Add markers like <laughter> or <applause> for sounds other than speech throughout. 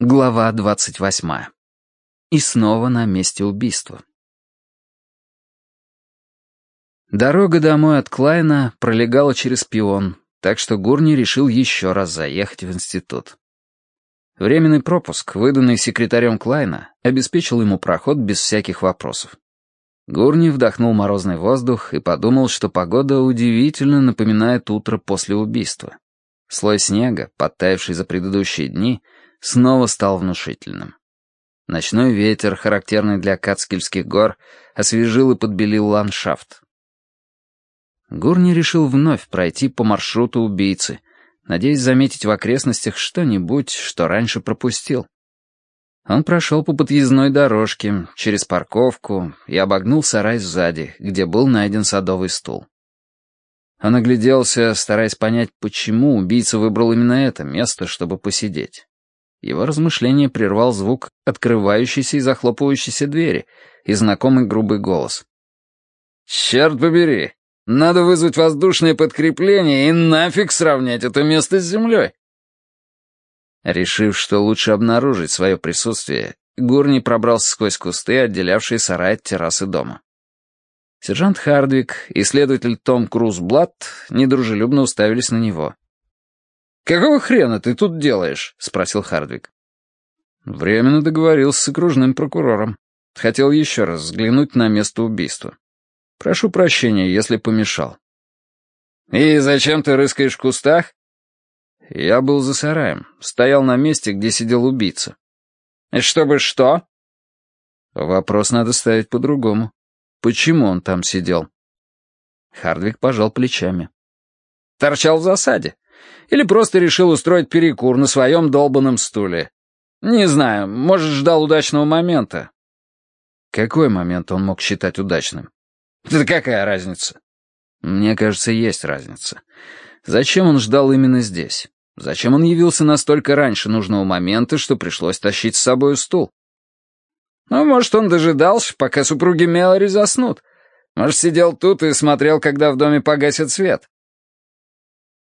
Глава двадцать восьмая. И снова на месте убийства. Дорога домой от Клайна пролегала через пион, так что Гурни решил еще раз заехать в институт. Временный пропуск, выданный секретарем Клайна, обеспечил ему проход без всяких вопросов. Гурни вдохнул морозный воздух и подумал, что погода удивительно напоминает утро после убийства. Слой снега, подтаявший за предыдущие дни, — снова стал внушительным. Ночной ветер, характерный для Кацкельских гор, освежил и подбелил ландшафт. Гурни решил вновь пройти по маршруту убийцы, надеясь заметить в окрестностях что-нибудь, что раньше пропустил. Он прошел по подъездной дорожке, через парковку и обогнул сарай сзади, где был найден садовый стул. Он огляделся, стараясь понять, почему убийца выбрал именно это место, чтобы посидеть. Его размышление прервал звук открывающейся и захлопывающейся двери и знакомый грубый голос. «Черт побери! Надо вызвать воздушное подкрепление и нафиг сравнять это место с землей!» Решив, что лучше обнаружить свое присутствие, Гурни пробрался сквозь кусты, отделявшие сарай от террасы дома. Сержант Хардвик и следователь Том Круз Блатт недружелюбно уставились на него. «Какого хрена ты тут делаешь?» — спросил Хардвик. Временно договорился с окружным прокурором. Хотел еще раз взглянуть на место убийства. Прошу прощения, если помешал. «И зачем ты рыскаешь в кустах?» Я был за сараем, стоял на месте, где сидел убийца. «И чтобы что?» Вопрос надо ставить по-другому. Почему он там сидел? Хардвик пожал плечами. «Торчал в засаде. Или просто решил устроить перекур на своем долбанном стуле. Не знаю, может, ждал удачного момента. Какой момент он мог считать удачным? <laughs> Да какая разница? Мне кажется, есть разница. Зачем он ждал именно здесь? Зачем он явился настолько раньше нужного момента, что пришлось тащить с собой стул? Ну, может, он дожидался, пока супруги Мелори заснут. Может, сидел тут и смотрел, когда в доме погасит свет.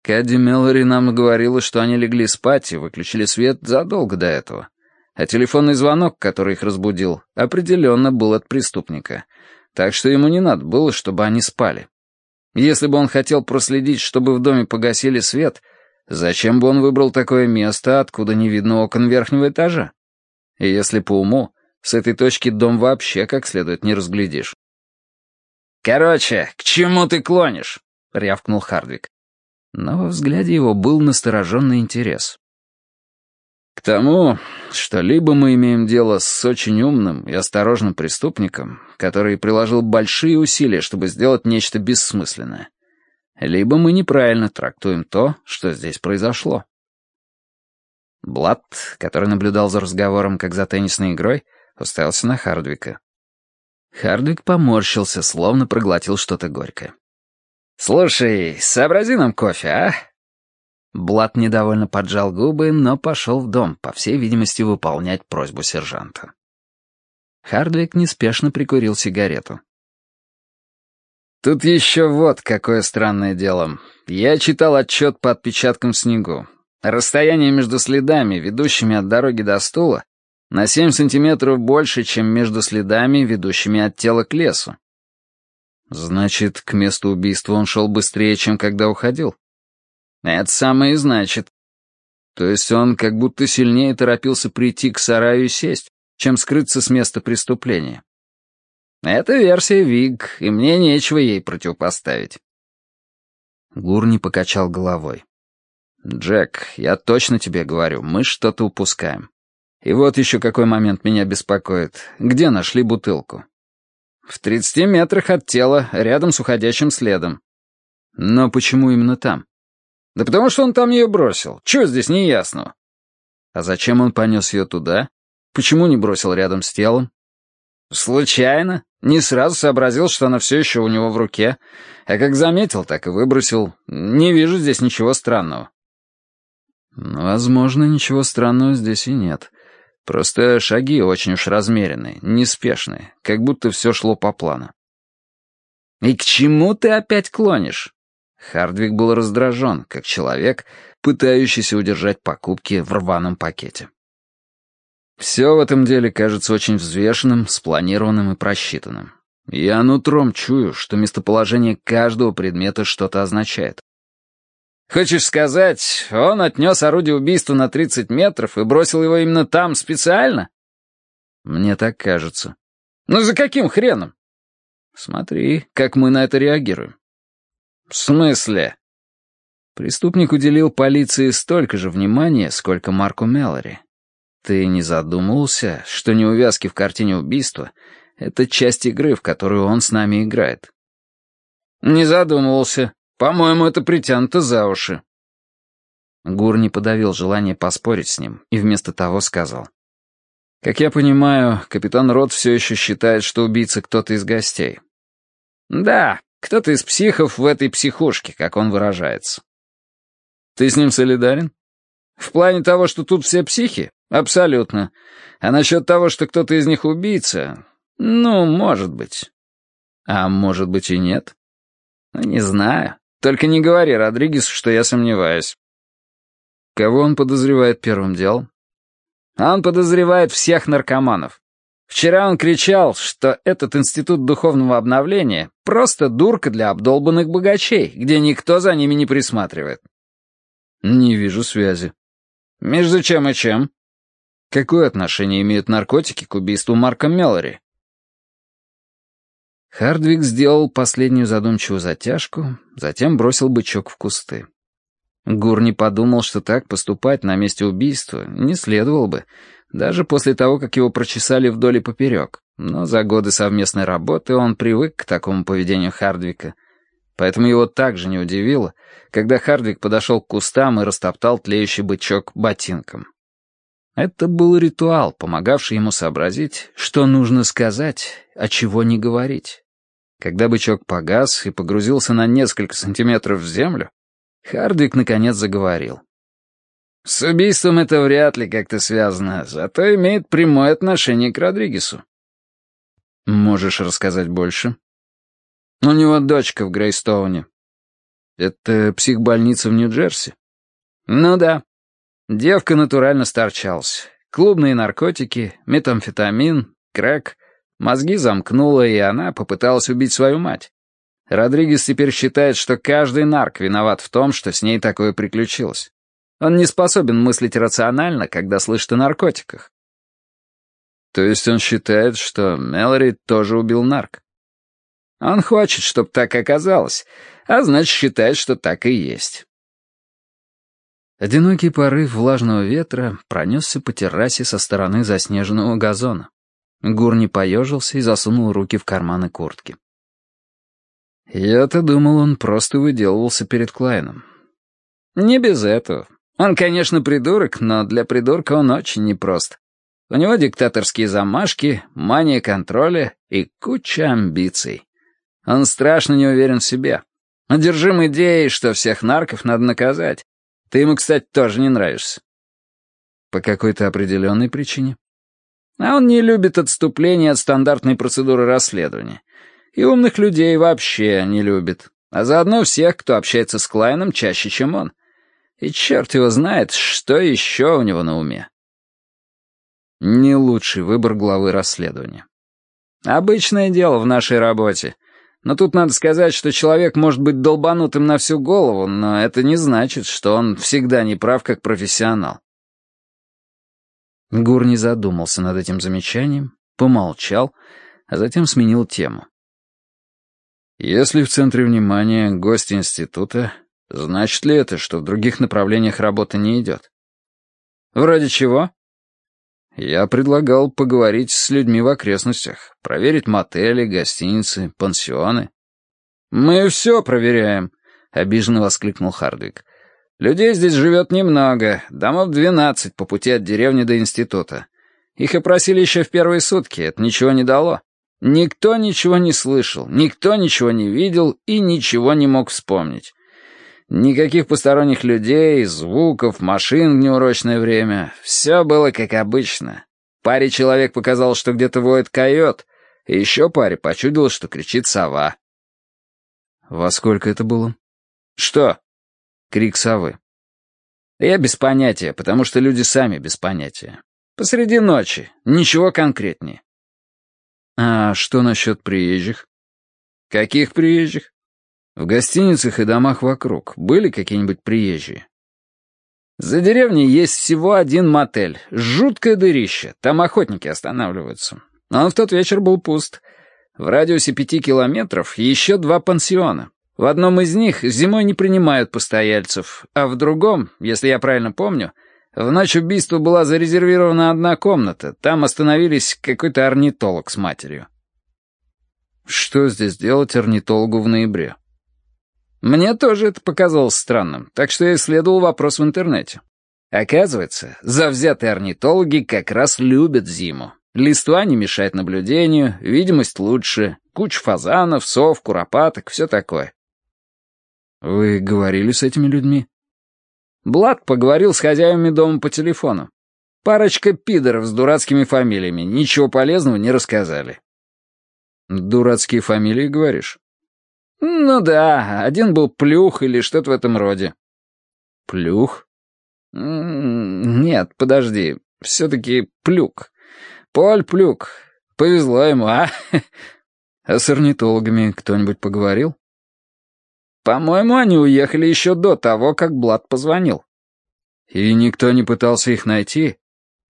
Кэдди Меллори нам говорила, что они легли спать и выключили свет задолго до этого. А телефонный звонок, который их разбудил, определенно был от преступника. Так что ему не надо было, чтобы они спали. Если бы он хотел проследить, чтобы в доме погасили свет, зачем бы он выбрал такое место, откуда не видно окон верхнего этажа? И если по уму, с этой точки дом вообще как следует не разглядишь. «Короче, к чему ты клонишь?» — рявкнул Хардвик но во взгляде его был настороженный интерес. К тому, что либо мы имеем дело с очень умным и осторожным преступником, который приложил большие усилия, чтобы сделать нечто бессмысленное, либо мы неправильно трактуем то, что здесь произошло. Блад, который наблюдал за разговором, как за теннисной игрой, уставился на Хардвика. Хардвик поморщился, словно проглотил что-то горькое. «Слушай, сообрази нам кофе, а?» Блад недовольно поджал губы, но пошел в дом, по всей видимости, выполнять просьбу сержанта. Хардвик неспешно прикурил сигарету. «Тут еще вот какое странное дело. Я читал отчет по отпечаткам снегу. Расстояние между следами, ведущими от дороги до стула, на 7 сантиметров больше, чем между следами, ведущими от тела к лесу. Значит, к месту убийства он шел быстрее, чем когда уходил? Это самое и значит. То есть он как будто сильнее торопился прийти к сараю и сесть, чем скрыться с места преступления. Это версия Виг, и мне нечего ей противопоставить. Гурни покачал головой. «Джек, я точно тебе говорю, мы что-то упускаем. И вот еще какой момент меня беспокоит. Где нашли бутылку? В тридцати метрах от тела, рядом с уходящим следом. Но почему именно там? Да потому что он там ее бросил. Чего здесь неясного? А зачем он понес ее туда? Почему не бросил рядом с телом? Случайно. Не сразу сообразил, что она все еще у него в руке. А как заметил, так и выбросил. Не вижу здесь ничего странного. Возможно, ничего странного здесь и нет. Просто шаги очень уж размеренные, неспешные, как будто все шло по плану. «И к чему ты опять клонишь?» Хардвик был раздражен, как человек, пытающийся удержать покупки в рваном пакете. Все в этом деле кажется очень взвешенным, спланированным и просчитанным. Я нутром чую, что местоположение каждого предмета что-то означает. Хочешь сказать, он отнес орудие убийства на 30 метров и бросил его именно там специально? Мне так кажется. Ну за каким хреном? Смотри, как мы на это реагируем. В смысле? Преступник уделил полиции столько же внимания, сколько Марку Меллори. Ты не задумывался, что неувязки в картине убийства — это часть игры, в которую он с нами играет? Не задумывался. По-моему, это притянуто за уши. Гур не подавил желание поспорить с ним и вместо того сказал. «Как я понимаю, капитан Рот все еще считает, что убийца кто-то из гостей». «Да, кто-то из психов в этой психушке, как он выражается». «Ты с ним солидарен?» «В плане того, что тут все психи? Абсолютно. А насчет того, что кто-то из них убийца? Ну, может быть». «А может быть и нет?» «Ну, не знаю. Только не говори Родригесу, что я сомневаюсь». Кого он подозревает первым делом? Он подозревает всех наркоманов. Вчера он кричал, что этот институт духовного обновления — просто дурка для обдолбанных богачей, где никто за ними не присматривает. Не вижу связи. Между чем и чем? Какое отношение имеют наркотики к убийству Марка Меллори? Хардвик сделал последнюю задумчивую затяжку, затем бросил бычок в кусты. Гур не подумал, что так поступать на месте убийства не следовало бы, даже после того, как его прочесали вдоль и поперек. Но за годы совместной работы он привык к такому поведению Хардвика. Поэтому его также не удивило, когда Хардвик подошел к кустам и растоптал тлеющий бычок ботинком. Это был ритуал, помогавший ему сообразить, что нужно сказать, а чего не говорить. Когда бычок погас и погрузился на несколько сантиметров в землю, Хардвик наконец заговорил. «С убийством это вряд ли как-то связано, зато имеет прямое отношение к Родригесу». «Можешь рассказать больше?» «У него дочка в Грейстоуне». «Это психбольница в Нью-Джерси?» «Ну да. Девка натурально сторчалась. Клубные наркотики, метамфетамин, крэк. Мозги замкнула, и она попыталась убить свою мать. Родригес теперь считает, что каждый нарк виноват в том, что с ней такое приключилось. Он не способен мыслить рационально, когда слышит о наркотиках. То есть он считает, что Мэлори тоже убил нарк? Он хочет, чтобы так оказалось, а значит, считает, что так и есть. Одинокий порыв влажного ветра пронесся по террасе со стороны заснеженного газона. Гурни поежился и засунул руки в карманы куртки. Я-то думал, он просто выделывался перед Клайном. Не без этого. Он, конечно, придурок, но для придурка он очень непрост. У него диктаторские замашки, мания контроля и куча амбиций. Он страшно не уверен в себе. Одержим идеей, что всех нарков надо наказать. Ты ему, кстати, тоже не нравишься. По какой-то определенной причине? А он не любит отступления от стандартной процедуры расследования. И умных людей вообще не любит. А заодно всех, кто общается с Клайном чаще, чем он. И черт его знает, что еще у него на уме. Не лучший выбор главы расследования. Обычное дело в нашей работе. Но тут надо сказать, что человек может быть долбанутым на всю голову, но это не значит, что он всегда не прав как профессионал. Гур не задумался над этим замечанием, помолчал, а затем сменил тему. Если в центре внимания гость института, значит ли это, что в других направлениях работа не идет? Вроде чего? Я предлагал поговорить с людьми в окрестностях, проверить мотели, гостиницы, пансионы. «Мы все проверяем», — обиженно воскликнул Хардвик. «Людей здесь живет немного, домов двенадцать по пути от деревни до института. Их опросили еще в первые сутки, это ничего не дало. Никто ничего не слышал, никто ничего не видел и ничего не мог вспомнить. Никаких посторонних людей, звуков, машин в неурочное время. Все было как обычно. Паре человек показал, что где-то воет койот, и еще паре почудилось, что кричит сова. Во сколько это было? Что? Крик совы. Я без понятия, потому что люди сами без понятия. Посреди ночи. Ничего конкретнее. А что насчет приезжих? Каких приезжих? В гостиницах и домах вокруг были какие-нибудь приезжие? За деревней есть всего один мотель. Жуткое дырище. Там охотники останавливаются. Но он в тот вечер был пуст. В радиусе пяти километров еще два пансиона. В одном из них зимой не принимают постояльцев, а в другом, если я правильно помню, в ночь убийства была зарезервирована одна комната. Там остановились какой-то орнитолог с матерью. Что здесь делать орнитологу в ноябре? Мне тоже это показалось странным, так что я исследовал вопрос в интернете. Оказывается, завзятые орнитологи как раз любят зиму. Листва не мешает наблюдению, видимость лучше, куча фазанов, сов, куропаток, все такое. Вы говорили с этими людьми? Блад поговорил с хозяевами дома по телефону. Парочка пидоров с дурацкими фамилиями, ничего полезного не рассказали. Дурацкие фамилии, говоришь? «Ну да, один был Плюх или что-то в этом роде». «Плюх?» «Нет, подожди, все-таки Плюк. Поль Плюк. Повезло ему, а?» «А с орнитологами кто-нибудь поговорил?» «По-моему, они уехали еще до того, как Блад позвонил». «И никто не пытался их найти?»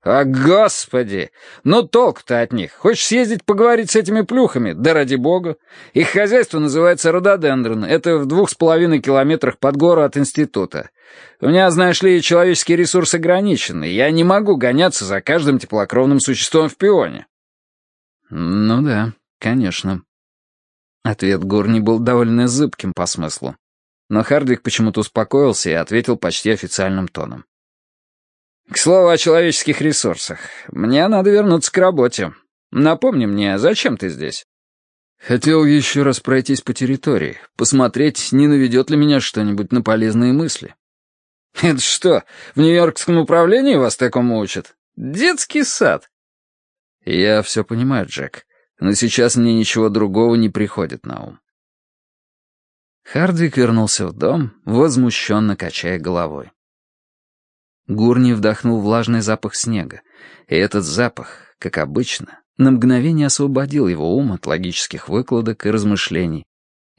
«А, господи! Ну толк-то от них. Хочешь съездить поговорить с этими плюхами? Да ради бога. Их хозяйство называется рододендрон. Это в двух с половиной километрах под гору от института. У меня, знаешь ли, человеческий ресурс ограниченный. Я не могу гоняться за каждым теплокровным существом в пионе». «Ну да, конечно». Ответ Горни был довольно зыбким по смыслу. Но Хардвик почему-то успокоился и ответил почти официальным тоном. К слову о человеческих ресурсах. Мне надо вернуться к работе. Напомни мне, зачем ты здесь? Хотел еще раз пройтись по территории, посмотреть, не наведет ли меня что-нибудь на полезные мысли. <laughs> Это что, в Нью-Йоркском управлении вас такому учат? Детский сад. Я все понимаю, Джек, но сейчас мне ничего другого не приходит на ум. Хардвик вернулся в дом, возмущенно качая головой. Гурни вдохнул влажный запах снега, и этот запах, как обычно, на мгновение освободил его ум от логических выкладок и размышлений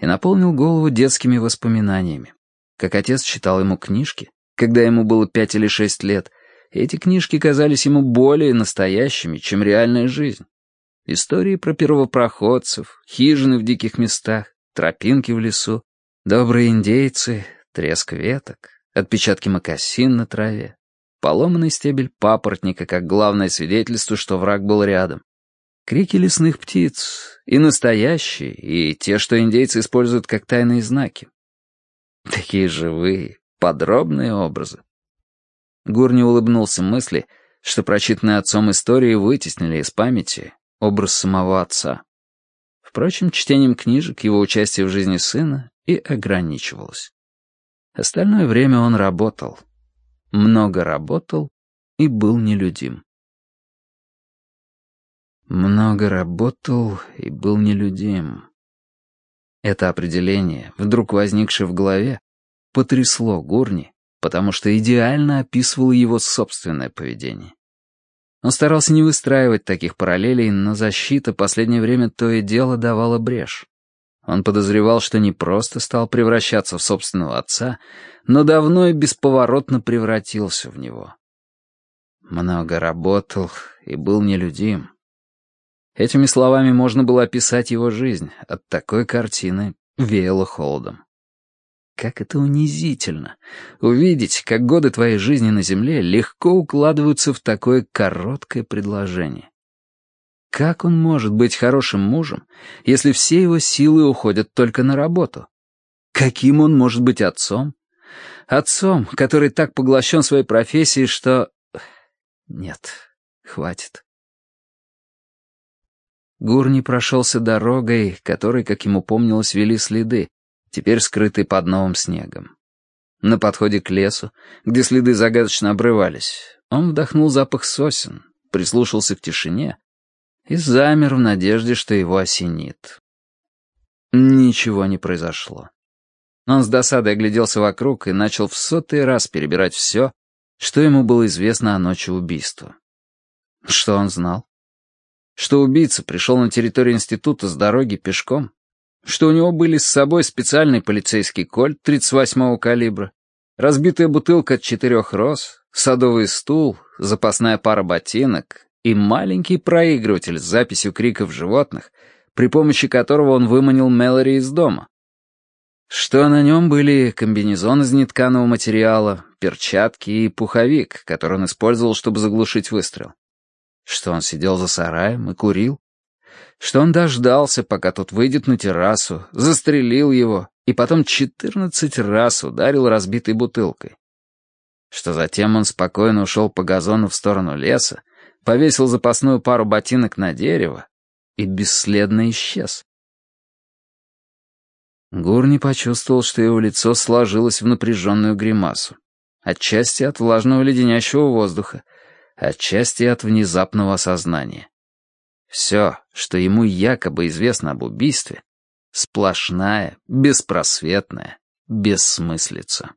и наполнил голову детскими воспоминаниями. Как отец читал ему книжки, когда ему было пять или шесть лет, эти книжки казались ему более настоящими, чем реальная жизнь. Истории про первопроходцев, хижины в диких местах, тропинки в лесу, добрые индейцы, треск веток, отпечатки мокасин на траве, поломанный стебель папоротника как главное свидетельство, что враг был рядом. Крики лесных птиц, и настоящие, и те, что индейцы используют как тайные знаки. Такие живые, подробные образы. Гурни улыбнулся мысли, что прочитанные отцом истории вытеснили из памяти образ самого отца. Впрочем, чтением книжек его участие в жизни сына и ограничивалось. Остальное время он работал — много работал и был нелюдим. Много работал и был нелюдим. Это определение, вдруг возникшее в голове, потрясло Гурни, потому что идеально описывало его собственное поведение. Он старался не выстраивать таких параллелей, но защита последнее время то и дело давала брешь. Он подозревал, что не просто стал превращаться в собственного отца, но давно и бесповоротно превратился в него. Много работал и был нелюдим. Этими словами можно было описать его жизнь, от такой картины веяло холодом. Как это унизительно — увидеть, как годы твоей жизни на земле легко укладываются в такое короткое предложение. Как он может быть хорошим мужем, если все его силы уходят только на работу? Каким он может быть отцом? Отцом, который так поглощен своей профессией, что... Нет, хватит. Гурни прошелся дорогой, которой, как ему помнилось, вели следы, теперь скрытые под новым снегом. На подходе к лесу, где следы загадочно обрывались, он вдохнул запах сосен, прислушался к тишине и замер в надежде, что его осенит. Ничего не произошло. Он с досадой огляделся вокруг и начал в сотый раз перебирать все, что ему было известно о ночи убийства. Что он знал? Что убийца пришел на территорию института с дороги пешком? Что у него были с собой специальный полицейский кольт 38-го калибра, разбитая бутылка от четырех роз, садовый стул, запасная пара ботинок и маленький проигрыватель с записью криков животных, при помощи которого он выманил Мэлори из дома. Что на нем были комбинезон из нетканого материала, перчатки и пуховик, который он использовал, чтобы заглушить выстрел. Что он сидел за сараем и курил. Что он дождался, пока тот выйдет на террасу, застрелил его и потом четырнадцать раз ударил разбитой бутылкой. Что затем он спокойно ушел по газону в сторону леса, повесил запасную пару ботинок на дерево и бесследно исчез. Гурни почувствовал, что его лицо сложилось в напряженную гримасу. Отчасти от влажного леденящего воздуха, отчасти от внезапного осознания. Все, что ему якобы известно об убийстве, сплошная, беспросветная бессмыслица.